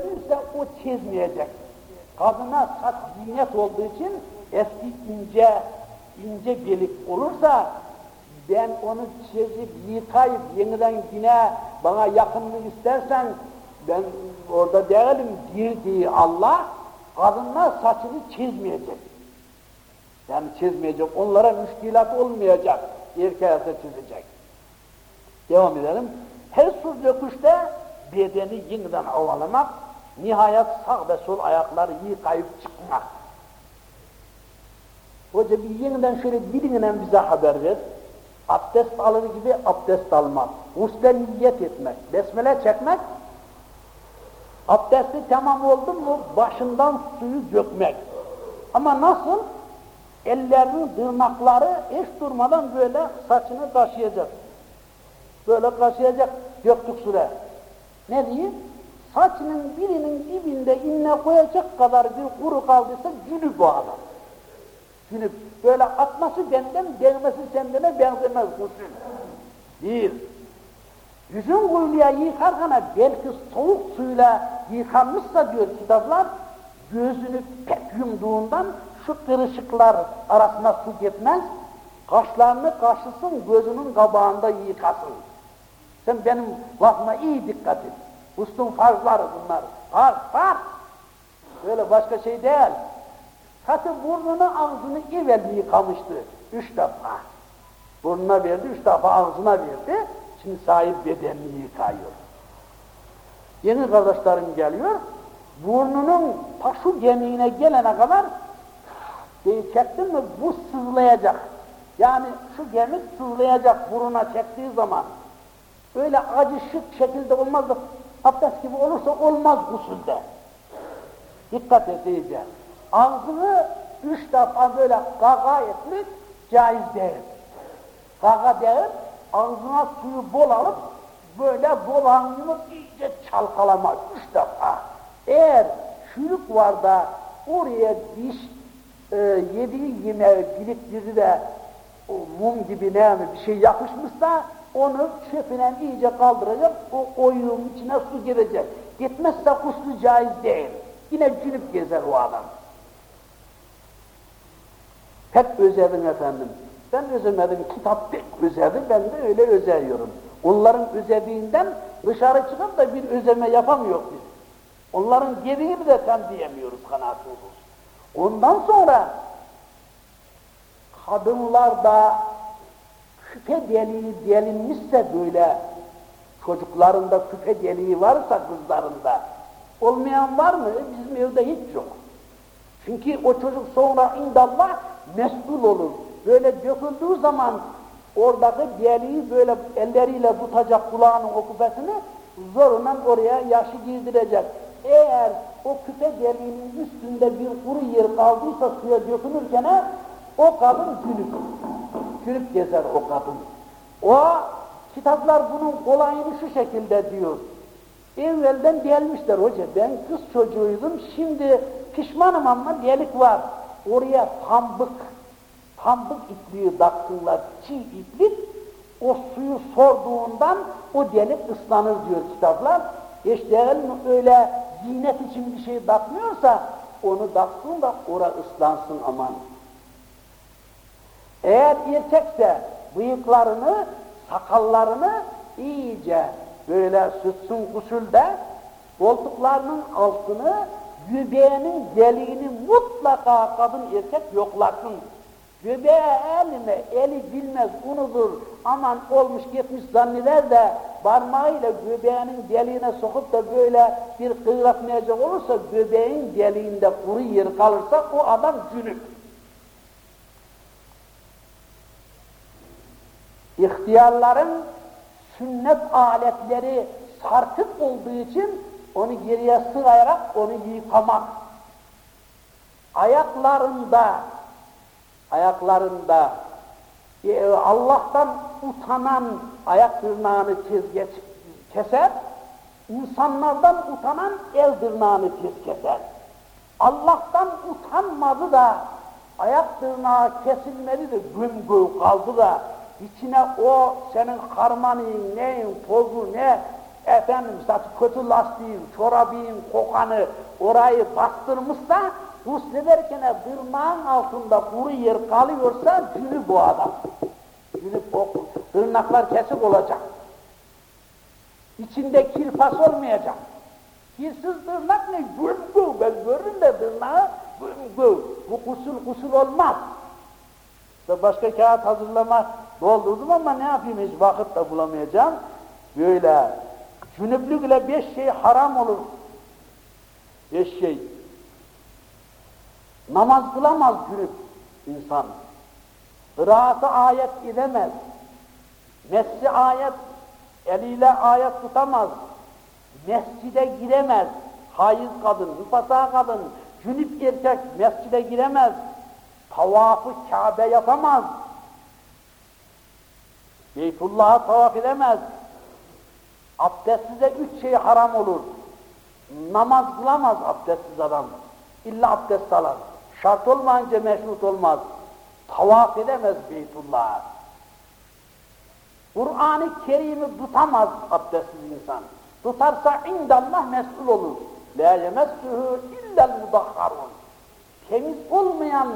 ise o çizmeyecek. Kadına saç zinet olduğu için eski ince, ince belik olursa ben onu çizip yıkayıp yeniden yine bana yakınlık istersen ben orada değilim girdiği Allah kadınlar saçını çizmeyecek. Yani çizmeyecek, onlara müşkilat olmayacak, erkeğe çizecek. Devam edelim. Her su döküşte bedeni yeniden ovalamak, nihayet sağ ve sol ayakları yıkayıp çıkmak. Hoca bir yeniden şöyle dilinden bize haber ver. Abdest alır gibi abdest almak, usle niyet etmek, besmele çekmek, abdesti tamam oldu mu başından suyu dökmek. Ama nasıl? Ellerinin tırnakları hiç durmadan böyle saçını kaşıyacak. Böyle kaşıyacak döktük süre. Ne diyeyim? Saçının birinin dibinde inne koyacak kadar bir kuru kaldıysa cünüp bu adam. Cünüp. Böyle atması benden, değmesi sendene benzemez gusül. Değil. Yüzün kuyuluya yıkarken belki soğuk suyla yıkanmışsa diyor kitaplar, gözünü pek yumduğundan şu kırışıklar arasına su gitmez, kaşlarını kaşısın, gözünün kabağında yıkasın. Sen benim lafıma iyi dikkat et. Uslun farzları bunlar. Farz, farz. Böyle başka şey değil. Katı burnunu ağzını evvel yıkamıştı. Üç defa. Burnuna verdi, üç defa ağzına verdi. Şimdi sahip bedenini yıkıyor. Yeni kardeşlerim geliyor. Burnunun taşı gemiğine gelene kadar Şeyi çektin mi bu sızlayacak. Yani şu gemi sızlayacak buruna çektiği zaman. Öyle acı şık şekilde olmaz da abdest gibi olursa olmaz gusülde. Dikkat iyice. Ağzını üç defa böyle gaga etmek caiz değil. Gaga değil, ağzına suyu bol alıp böyle bol ağzını iyice çalkalamak üç defa. Eğer çürük var da oraya diş e, yediği yemeği biriktirdi de o mum gibi ne bir şey yapışmışsa onu çöpüne iyice kaldıracak, o oyunun içine su girecek. Gitmezse kuslu caiz değil. Yine cünüp gezer o adam. Pek özedim efendim. Ben özemedim, kitap pek özedi, ben de öyle özeliyorum. Onların özediğinden dışarı çıkıp da bir özeme yapamıyor biz. Onların gereğini de tam diyemiyoruz kanaat olur. Ondan sonra kadınlar da küpe deliği delinmişse böyle çocuklarında küpe deliği varsa kızlarında olmayan var mı? Bizim evde hiç yok. Çünkü o çocuk sonra indallah mesul olur. Böyle döküldüğü zaman oradaki deliği böyle elleriyle tutacak kulağının o küpesini zorundan oraya yaşı girdirecek. Eğer o küpe deliğinin üstünde bir kuru yer kaldıysa suya dökülürken o kadın gülüp, gülüp gezer o kadın. O kitaplar bunun kolayını şu şekilde diyor. Evvelden gelmişler hoca, ben kız çocuğuydum, şimdi pişmanım ama delik var. Oraya pambık, pambık ipliği taktılar, çiğ iplik, o suyu sorduğundan o delik ıslanır diyor kitaplar. İşte öyle zinet için bir şey takmıyorsa onu taksın da ora ıslansın aman. Eğer erkekse bıyıklarını, sakallarını iyice böyle sütsün kusulde koltuklarının altını, göbeğinin deliğini mutlaka kadın erkek yoklasın. Göbeğe elime, eli bilmez unudur, aman olmuş gitmiş zanneder de parmağıyla göbeğinin deliğine sokup da böyle bir kıvratmayacak olursa göbeğin deliğinde kuru yer kalırsa o adam cünüp. İhtiyarların sünnet aletleri sarkık olduğu için onu geriye sırayarak onu yıkamak. Ayaklarında ayaklarında e, Allah'tan utanan ayak tırnağını çizge keser, insanlardan utanan el tırnağını çiz keser. Allah'tan utanmadı da ayak tırnağı kesilmedi de güm güm kaldı da içine o senin karmanın neyin, tozu ne, efendim kötü lastiğin, çorabın, kokanı orayı bastırmışsa huslederken tırnağın altında kuru yer kalıyorsa cünüp bu adam. Cünüp o tırnaklar kesik olacak. İçinde kirpas olmayacak. Kirsiz tırnak ne? Gülgü. Ben görürüm de tırnağı gülgü. Bu kusul kusul olmaz. İşte başka kağıt hazırlama doldurdum ama ne yapayım hiç vakit de bulamayacağım. Böyle cünüplük ile beş şey haram olur. Beş şey. Namaz kılamaz cünüp insan. Kıraatı ayet edemez. Messi ayet, eliyle ayet tutamaz. Mescide giremez. Hayız kadın, nüfasa kadın, cünüp erkek mescide giremez. Tavafı Kabe yapamaz. Beytullah'a tavaf edemez. Abdestsize üç şey haram olur. Namaz kılamaz abdestsiz adam. İlla abdest alır. Şart olmayınca meşrut olmaz. Tavaf edemez Beytullah'a. Kur'an-ı Kerim'i tutamaz abdestsiz insan. Tutarsa indallah mesul olur. La yemessuhu illel mudahharun. Temiz olmayan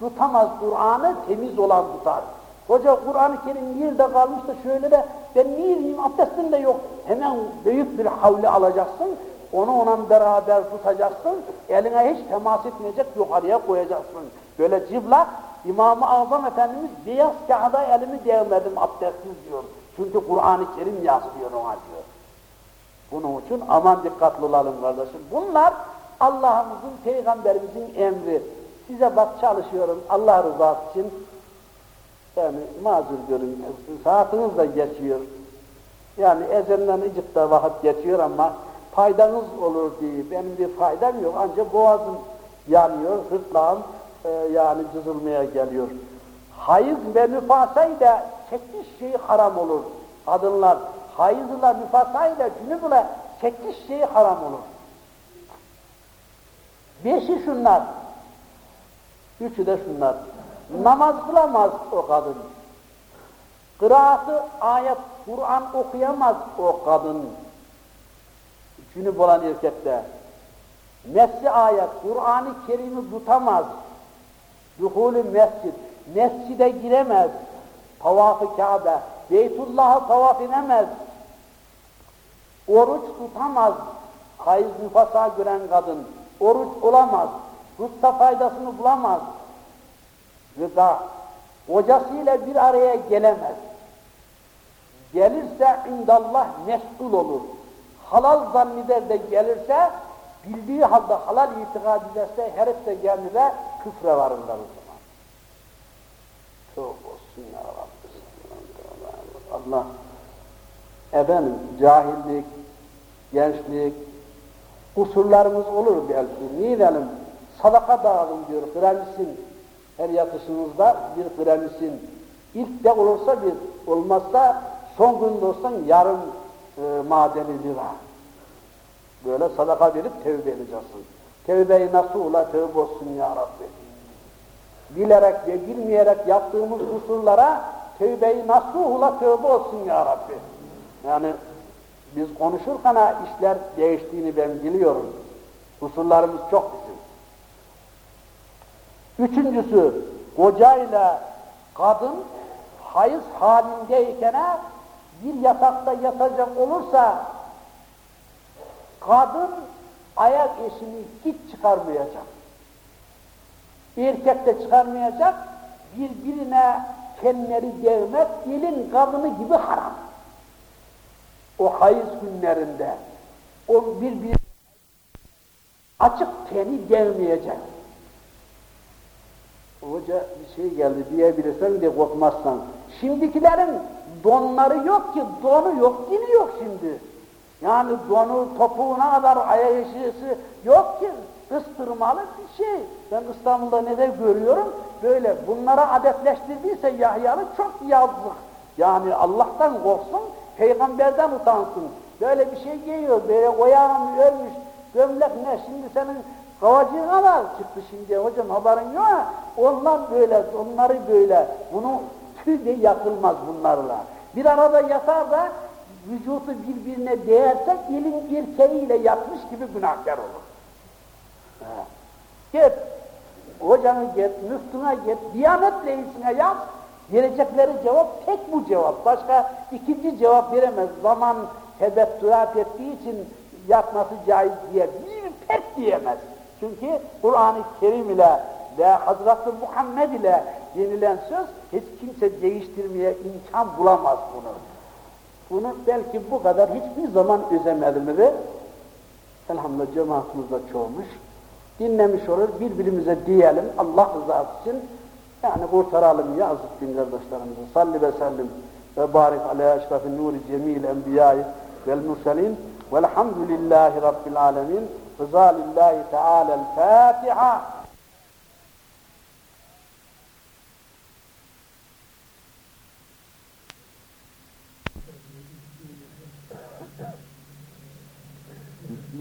tutamaz Kur'an'ı, temiz olan tutar. Hoca Kur'an-ı Kerim yerde kalmış da şöyle de ben niye diyeyim abdestim de yok. Hemen büyük bir havle alacaksın, onu ona beraber tutacaksın, eline hiç temas etmeyecek yukarıya koyacaksın. Böyle cıvlak, İmam-ı Azam Efendimiz beyaz kağıda elimi değmedim abdestsiz diyor. Çünkü Kur'an-ı Kerim yaslıyor ona diyor. Bunun için aman dikkatli olalım kardeşim. Bunlar Allah'ımızın, Peygamberimizin emri. Size bak çalışıyorum Allah rızası için. Yani mazur görün, saatiniz de geçiyor. Yani ezelden icıkta vakit geçiyor ama faydanız olur diye benim bir faydam yok. Ancak boğazım yanıyor, hırtlağım e, yani cızılmaya geliyor. Hayız ve nüfasayla çekiş şey haram olur. Kadınlar hayızla nüfasayla cünübüle çekiş şey haram olur. Beşi şunlar, üçü de şunlar. Namaz kılamaz o kadın. Kıraatı, ayet, Kur'an okuyamaz o kadın. Cünüp olan erkekte. Messi ayet, Kur'an-ı Kerim'i tutamaz. Duhulü mescid, mescide giremez. Tavafı Kabe, Beytullah'a tavaf edemez. Oruç tutamaz. Hayız nüfasa gören kadın. Oruç olamaz. Tutsa faydasını bulamaz. Rıza. Kocasıyla bir araya gelemez. Gelirse indallah mesul olur. Halal zanneder de gelirse, bildiği halde halal itikad ederse herif de kendine küfre varırlar o zaman. Çok olsun ya Rabbi. Allah efendim cahillik, gençlik, kusurlarımız olur belki. Niye diyelim? Sadaka dağılın diyor, granisin. Her yatışınızda bir granisin. İlk de olursa bir, olmazsa son günde olsan yarım e, madeni lira. Böyle sadaka verip tevbe edeceksin. Tevbe-i nasuhla tevbe olsun ya Rabbi. Bilerek ve bilmeyerek yaptığımız kusurlara tevbe-i nasuhla tevbe olsun ya Rabbi. Yani biz konuşurken işler değiştiğini ben biliyorum. Kusurlarımız çok bizim. Üçüncüsü, kocayla kadın hayız halindeyken bir yatakta yatacak olursa kadın ayak eşini hiç çıkarmayacak. Erkek de çıkarmayacak, birbirine kendileri değmek elin kadını gibi haram. O hayız günlerinde o bir açık teni değmeyecek. Hoca bir şey geldi diyebilirsen de korkmazsan. Şimdikilerin donları yok ki, donu yok, dini yok şimdi. Yani donu topuğuna kadar ayak yok ki, ıstırmalı bir şey. Ben İstanbul'da ne de görüyorum, böyle bunlara adetleştirdiyse Yahya'lı çok yazık. Yani Allah'tan korksun, peygamberden utansın. Böyle bir şey giyiyor, böyle oyağını ölmüş, gömlek ne, şimdi senin Kavacı kadar çıktı şimdi hocam haberin yok ha. Onlar böyle, onları böyle. Bunu tüy de yakılmaz bunlarla. Bir arada yatar da vücudu birbirine değerse elin erkeğiyle yatmış gibi günahkar olur. Ha. Git, hocanı git, müftüne git, diyanet reisine yaz, verecekleri cevap tek bu cevap. Başka ikinci cevap veremez. Zaman tebettürat ettiği için yatması caiz diye bir pek diyemez. Çünkü Kur'an-ı Kerim ile ve Hazreti Muhammed ile yenilen söz hiç kimse değiştirmeye imkan bulamaz bunu. Bunu belki bu kadar hiçbir zaman özemedim mi? Elhamdülillah cemaatimiz de çoğumuş. Dinlemiş olur, birbirimize diyelim Allah rızası için yani kurtaralım ya aziz din kardeşlerimizi. Salli ve sellim ve barik ala eşrafin nuri cemil enbiyayı vel murselin velhamdülillahi rabbil alemin. فقال الله تعالى الفاتحة.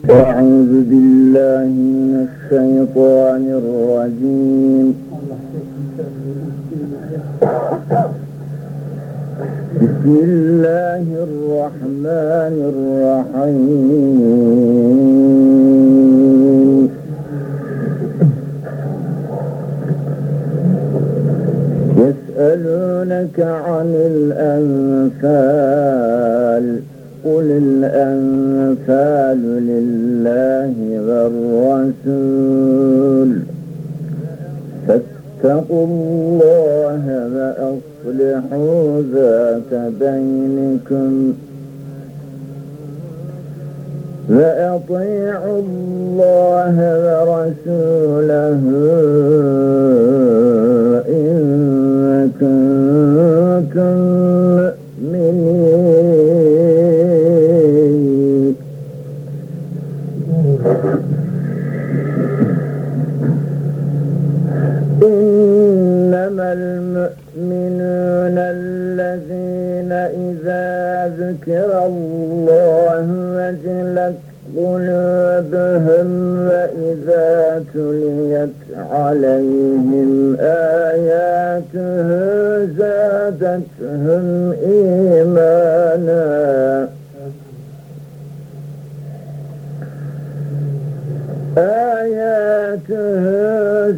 أعوذ بالله من الشيطان الرجيم. بسم الله الرحمن الرحيم. يسألونك عن الأنفال قل الأنفال لله والرسول. فاتقوا الله وأصلحوا ذات بينكم. وأطيعوا الله ورسوله إن كنتم ذكر الله وجلت قلوبهم وإذا تليت عليهم آياته زادتهم إيمانا آياته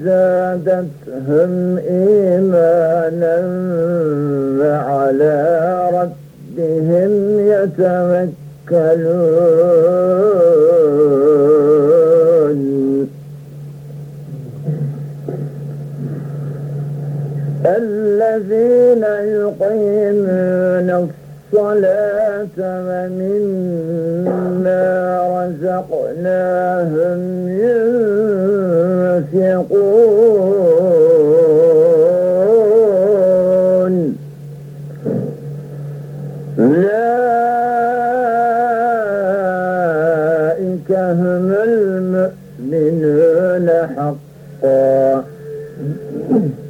زادتهم إيمانا وعلى ربهم يتوكلون. الذين يقيمون الصلاة ومما رزقناهم ينفقون. حقا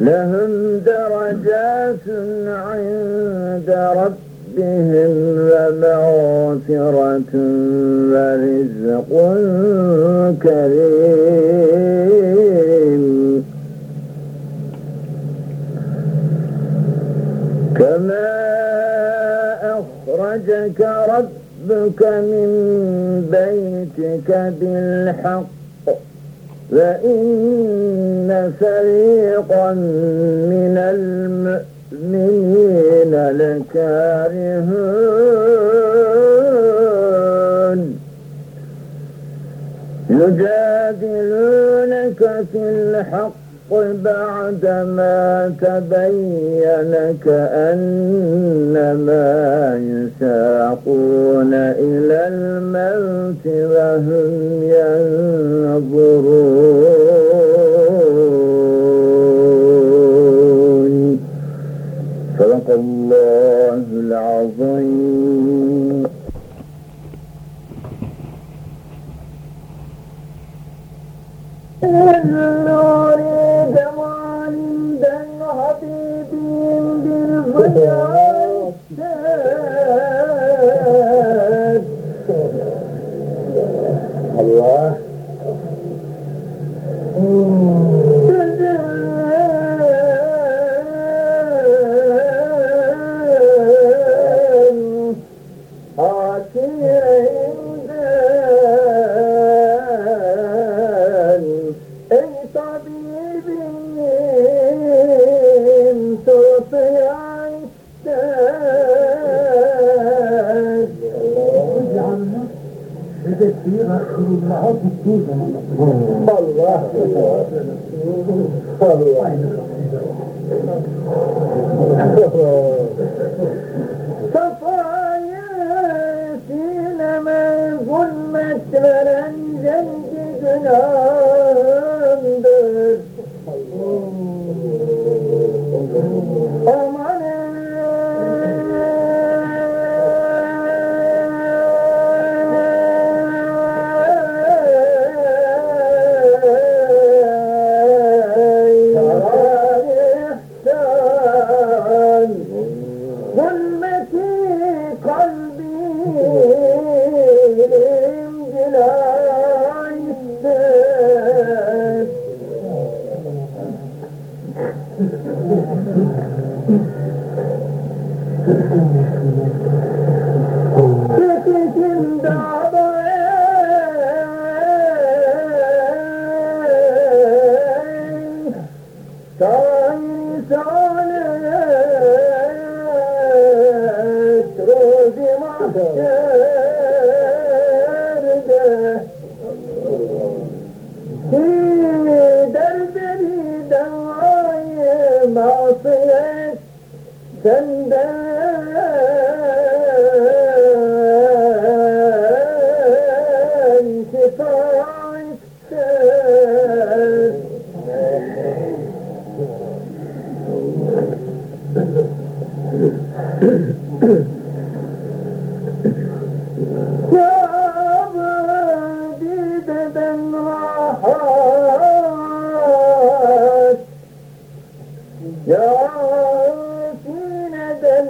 لهم درجات عند ربهم ومغفرة ورزق كريم. كما أخرجك ربك من بيتك بالحق وإن فريقا من المؤمنين لكارهون. يجادلونك في الحق بعدما تبين كأنما يساقون إلى الموت وهم ينظرون. Hedefliği Resulullah'a tuttuğu zaman. Allah. Allah.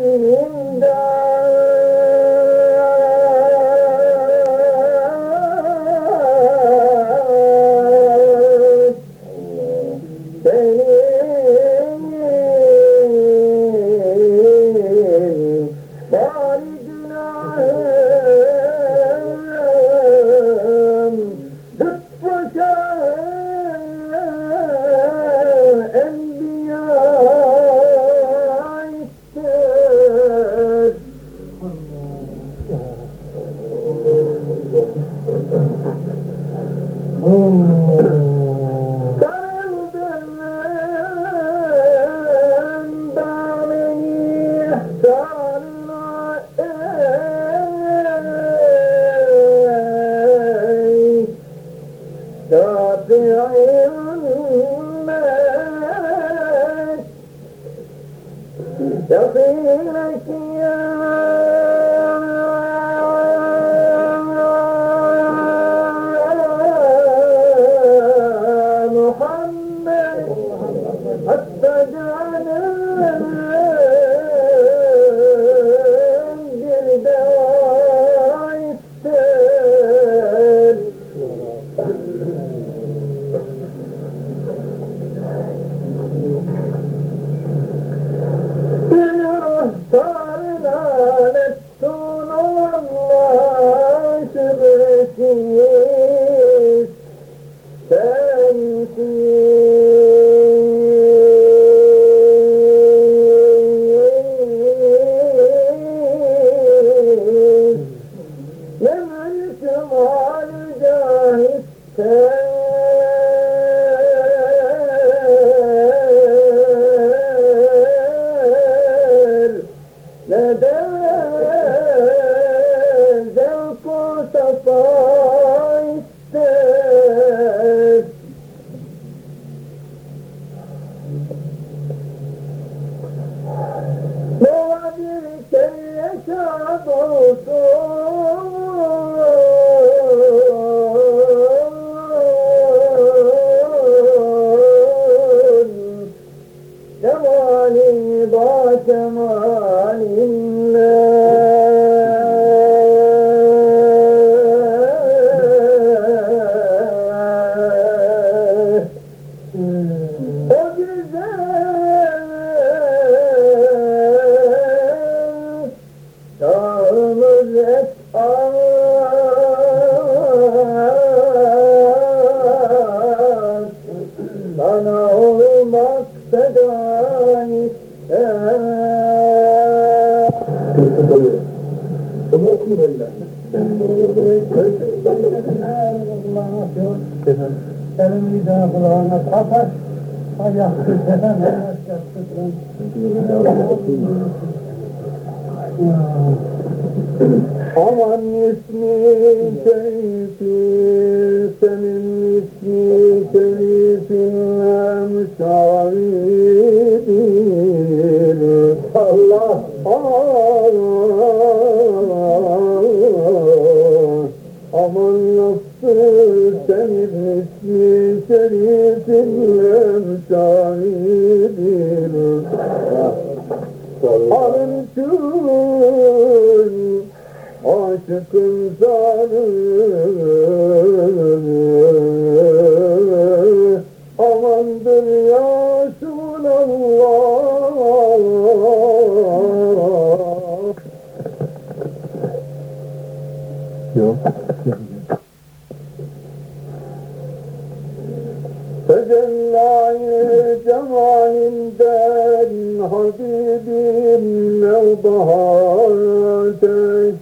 linda. Şafi'lek ya de kulağına kapat. Ayak kırsadan ayak yaptıktan. Aman ismi aşkın zarı Amandır ya Resulallah Yok. Tecellâ-i cemalinden Habibim nevbahar teşkil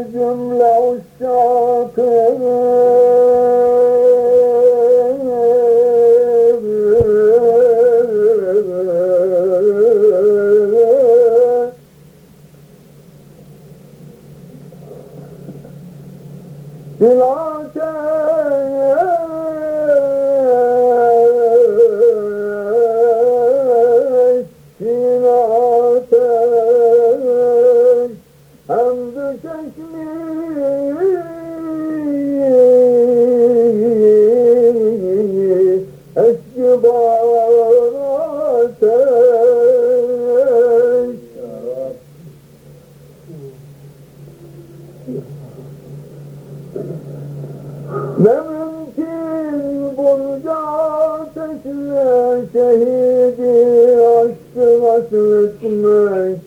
sürtmek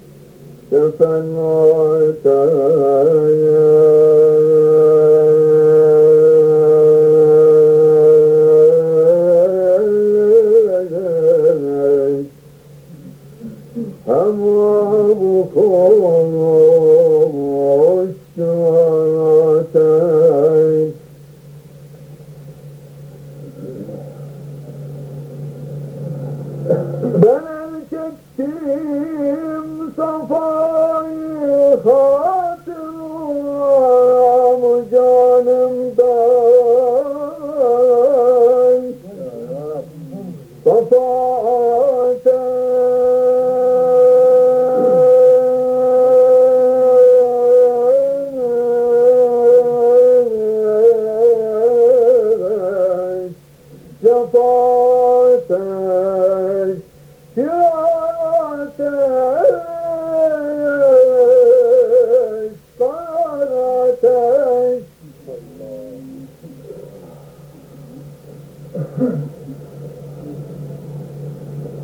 Sefen ortaya Ama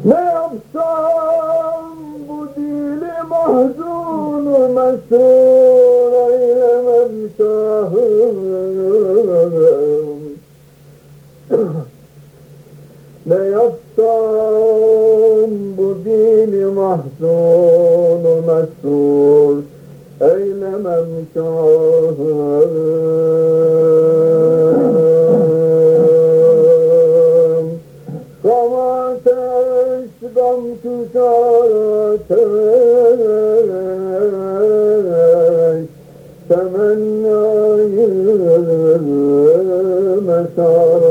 Ne yapsam bu dili mahzunu mesur eylemem şahım. Ne yapsam bu dili mahzunu mesur eylemem şahım. Gam ateş, gam tüter ateş, temennayı mesar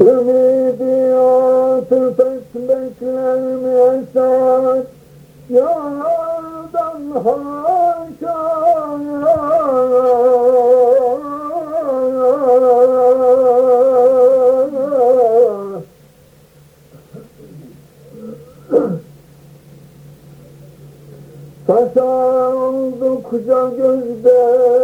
Ümidi atıp etmekler esas Yardan haşa Taşa oldu kuca gözde.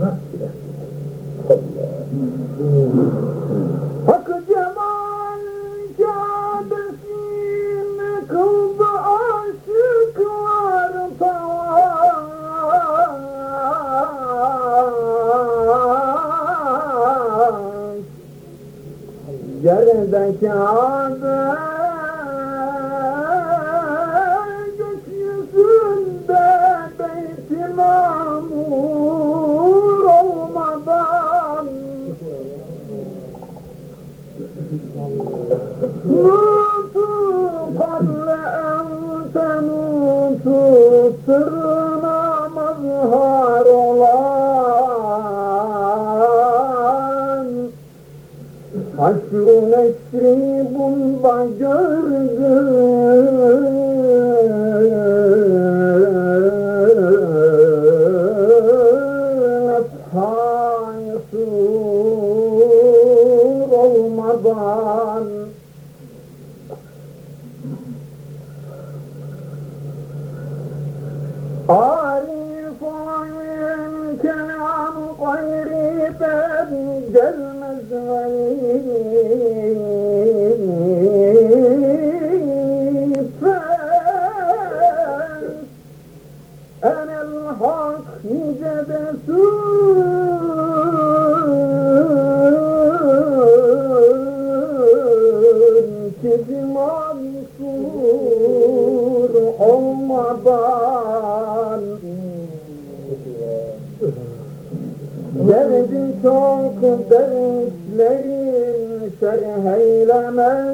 nasıl gider? Allah.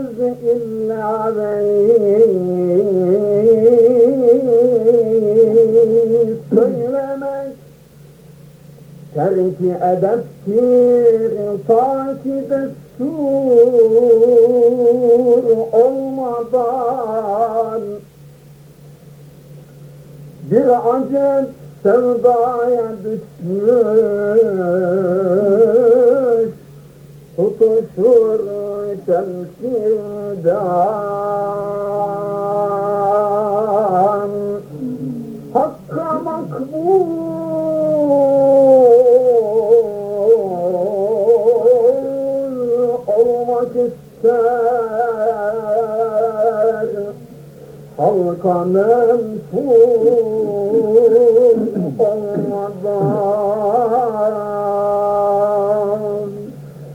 الأرض إلا beni söylemek Terki edeptir, takip ettur olmadan. Bir acep sevdaya düşmüş Tutuşur şemsinden Hakka makbul olmak ister. Halka menfur olmadan.